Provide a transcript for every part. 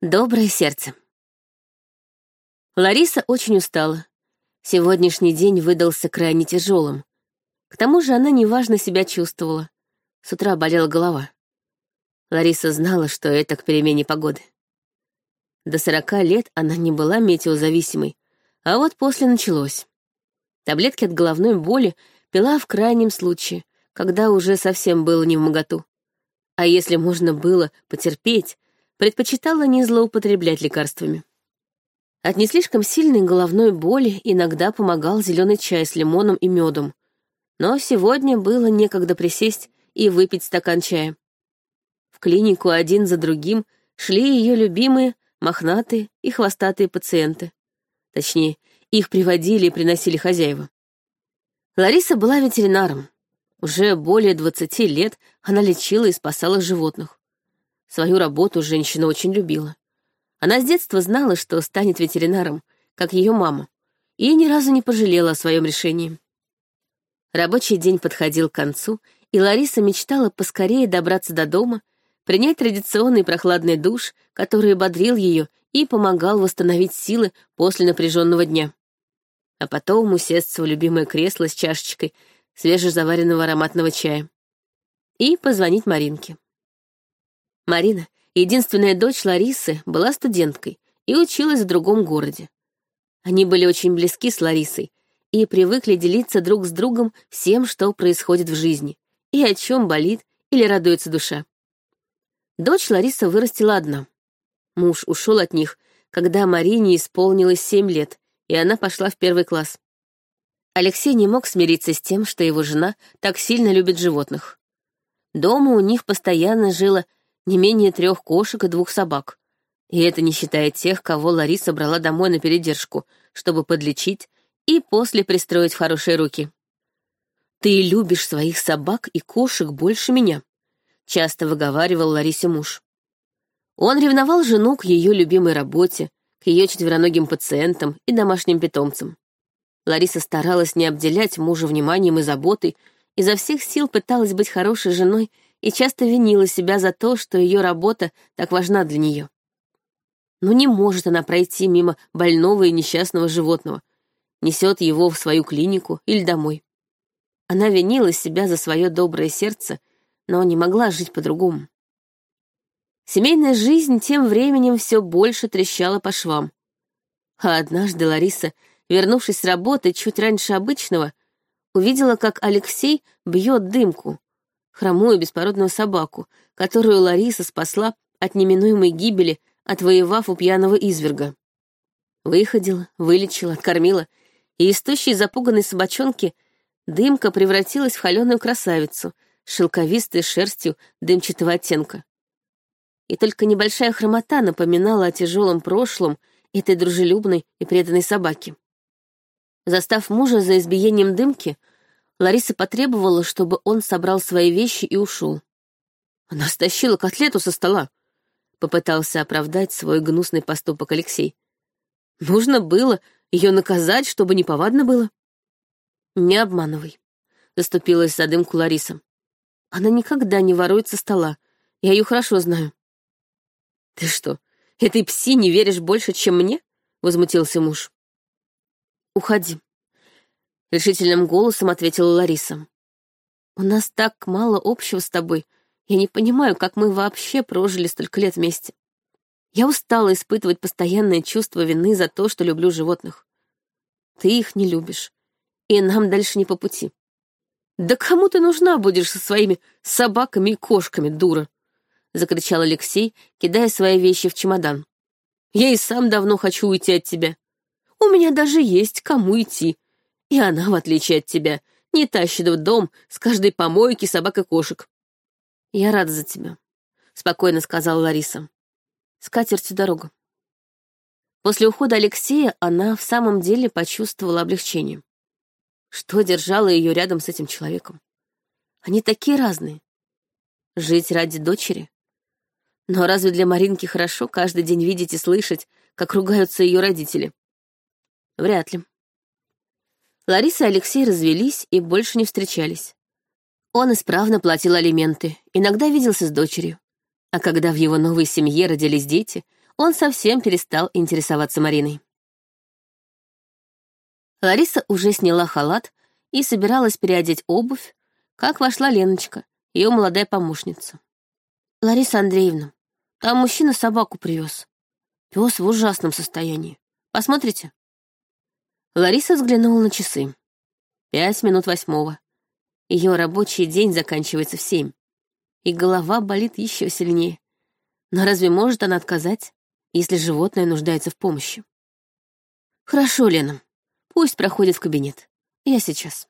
Доброе сердце. Лариса очень устала. Сегодняшний день выдался крайне тяжелым. К тому же она неважно себя чувствовала. С утра болела голова. Лариса знала, что это к перемене погоды. До сорока лет она не была метеозависимой, а вот после началось. Таблетки от головной боли пила в крайнем случае, когда уже совсем было не в моготу. А если можно было потерпеть, предпочитала не злоупотреблять лекарствами. От не слишком сильной головной боли иногда помогал зеленый чай с лимоном и медом. Но сегодня было некогда присесть и выпить стакан чая. В клинику один за другим шли ее любимые, мохнатые и хвостатые пациенты. Точнее, их приводили и приносили хозяева. Лариса была ветеринаром. Уже более двадцати лет она лечила и спасала животных. Свою работу женщина очень любила. Она с детства знала, что станет ветеринаром, как ее мама, и ни разу не пожалела о своем решении. Рабочий день подходил к концу, и Лариса мечтала поскорее добраться до дома, принять традиционный прохладный душ, который бодрил ее и помогал восстановить силы после напряженного дня. А потом усесться в любимое кресло с чашечкой свежезаваренного ароматного чая. И позвонить Маринке. Марина, единственная дочь Ларисы, была студенткой и училась в другом городе. Они были очень близки с Ларисой и привыкли делиться друг с другом всем, что происходит в жизни, и о чем болит или радуется душа. Дочь Лариса вырастила одна. Муж ушел от них, когда Марине исполнилось семь лет, и она пошла в первый класс. Алексей не мог смириться с тем, что его жена так сильно любит животных. Дома у них постоянно жило не менее трех кошек и двух собак. И это не считая тех, кого Лариса брала домой на передержку, чтобы подлечить и после пристроить в хорошие руки. «Ты любишь своих собак и кошек больше меня», — часто выговаривал Ларисе муж. Он ревновал жену к ее любимой работе, к ее четвероногим пациентам и домашним питомцам. Лариса старалась не обделять мужа вниманием и заботой, изо всех сил пыталась быть хорошей женой и часто винила себя за то, что ее работа так важна для нее. Но не может она пройти мимо больного и несчастного животного, несет его в свою клинику или домой. Она винила себя за свое доброе сердце, но не могла жить по-другому. Семейная жизнь тем временем все больше трещала по швам. А однажды Лариса, вернувшись с работы чуть раньше обычного, увидела, как Алексей бьет дымку, хромую беспородную собаку, которую Лариса спасла от неминуемой гибели, отвоевав у пьяного изверга. Выходила, вылечила, откормила, и из тощей запуганной собачонки дымка превратилась в холеную красавицу с шелковистой шерстью дымчатого оттенка. И только небольшая хромота напоминала о тяжелом прошлом этой дружелюбной и преданной собаки. Застав мужа за избиением дымки, Лариса потребовала, чтобы он собрал свои вещи и ушел. Она стащила котлету со стола. Попытался оправдать свой гнусный поступок Алексей. Нужно было ее наказать, чтобы неповадно было. Не обманывай, заступилась за дымку Лариса. Она никогда не ворует со стола. Я ее хорошо знаю. Ты что, этой пси не веришь больше, чем мне? Возмутился муж. Уходи, — решительным голосом ответила Лариса. «У нас так мало общего с тобой. Я не понимаю, как мы вообще прожили столько лет вместе. Я устала испытывать постоянное чувство вины за то, что люблю животных. Ты их не любишь, и нам дальше не по пути. Да кому ты нужна будешь со своими собаками и кошками, дура?» — закричал Алексей, кидая свои вещи в чемодан. «Я и сам давно хочу уйти от тебя. У меня даже есть кому идти, и она, в отличие от тебя, не тащит в дом с каждой помойки собак и кошек. Я рада за тебя, — спокойно сказала Лариса. С катертью дорога. После ухода Алексея она в самом деле почувствовала облегчение. Что держало ее рядом с этим человеком? Они такие разные. Жить ради дочери? Но разве для Маринки хорошо каждый день видеть и слышать, как ругаются ее родители? Вряд ли. Лариса и Алексей развелись и больше не встречались. Он исправно платил алименты, иногда виделся с дочерью. А когда в его новой семье родились дети, он совсем перестал интересоваться Мариной. Лариса уже сняла халат и собиралась переодеть обувь, как вошла Леночка, ее молодая помощница. «Лариса Андреевна, там мужчина собаку привез. Пес в ужасном состоянии. Посмотрите?» Лариса взглянула на часы. Пять минут восьмого. Ее рабочий день заканчивается в семь. И голова болит еще сильнее. Но разве может она отказать, если животное нуждается в помощи? «Хорошо, Лена, Пусть проходит в кабинет. Я сейчас.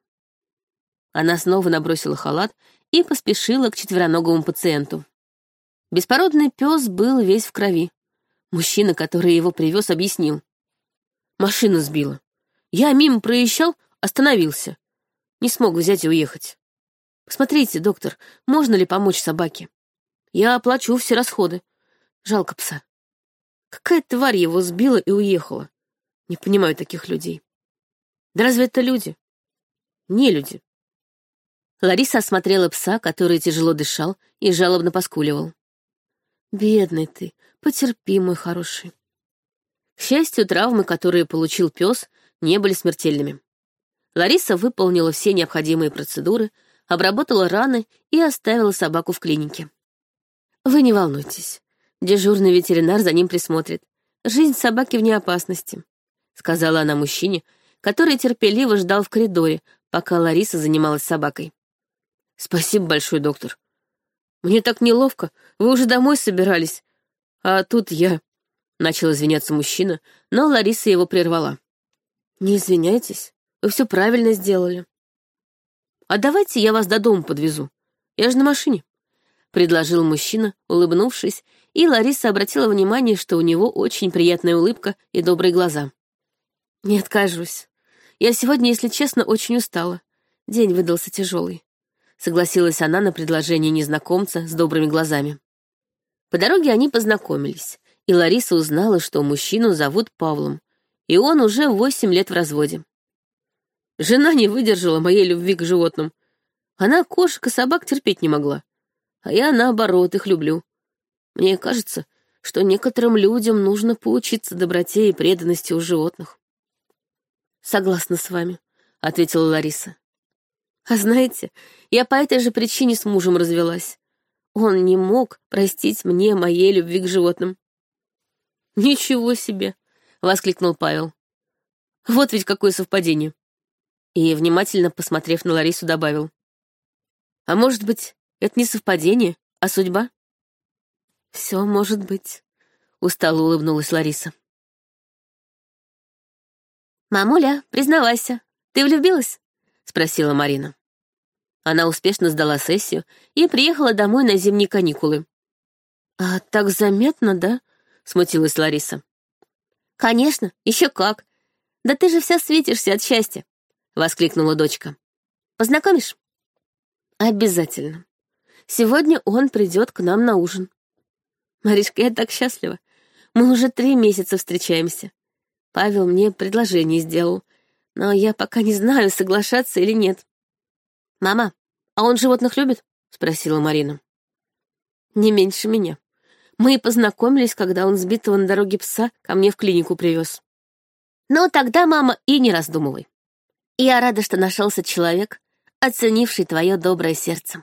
Она снова набросила халат и поспешила к четвероногому пациенту. Беспородный пес был весь в крови. Мужчина, который его привез, объяснил. Машина сбила. Я мимо проезжал, остановился. Не смог взять и уехать. Посмотрите, доктор, можно ли помочь собаке? Я оплачу все расходы. Жалко пса. Какая тварь его сбила и уехала? Не понимаю таких людей. Да разве это люди? Не люди. Лариса осмотрела пса, который тяжело дышал и жалобно поскуливал. «Бедный ты, потерпи, мой хороший». К счастью, травмы, которые получил пес, не были смертельными. Лариса выполнила все необходимые процедуры, обработала раны и оставила собаку в клинике. «Вы не волнуйтесь. Дежурный ветеринар за ним присмотрит. Жизнь собаки вне опасности», — сказала она мужчине, который терпеливо ждал в коридоре, пока Лариса занималась собакой. «Спасибо большое, доктор. Мне так неловко, вы уже домой собирались. А тут я...» Начал извиняться мужчина, но Лариса его прервала. «Не извиняйтесь, вы все правильно сделали. А давайте я вас до дома подвезу. Я же на машине», — предложил мужчина, улыбнувшись, и Лариса обратила внимание, что у него очень приятная улыбка и добрые глаза. «Не откажусь. Я сегодня, если честно, очень устала. День выдался тяжелый. Согласилась она на предложение незнакомца с добрыми глазами. По дороге они познакомились, и Лариса узнала, что мужчину зовут Павлом, и он уже восемь лет в разводе. Жена не выдержала моей любви к животным. Она кошек и собак терпеть не могла, а я, наоборот, их люблю. Мне кажется, что некоторым людям нужно поучиться доброте и преданности у животных. «Согласна с вами», — ответила Лариса. «А знаете, я по этой же причине с мужем развелась. Он не мог простить мне моей любви к животным». «Ничего себе!» — воскликнул Павел. «Вот ведь какое совпадение!» И, внимательно посмотрев на Ларису, добавил. «А может быть, это не совпадение, а судьба?» «Все может быть», — устало улыбнулась Лариса. «Мамуля, признавайся, ты влюбилась?» — спросила Марина. Она успешно сдала сессию и приехала домой на зимние каникулы. «А так заметно, да?» — смутилась Лариса. «Конечно, еще как. Да ты же вся светишься от счастья!» — воскликнула дочка. «Познакомишь?» «Обязательно. Сегодня он придет к нам на ужин». «Маришка, я так счастлива. Мы уже три месяца встречаемся. Павел мне предложение сделал, но я пока не знаю, соглашаться или нет. «Мама, а он животных любит?» — спросила Марина. «Не меньше меня. Мы познакомились, когда он сбитого на дороге пса ко мне в клинику привез. Ну, тогда, мама, и не раздумывай. Я рада, что нашелся человек, оценивший твое доброе сердце.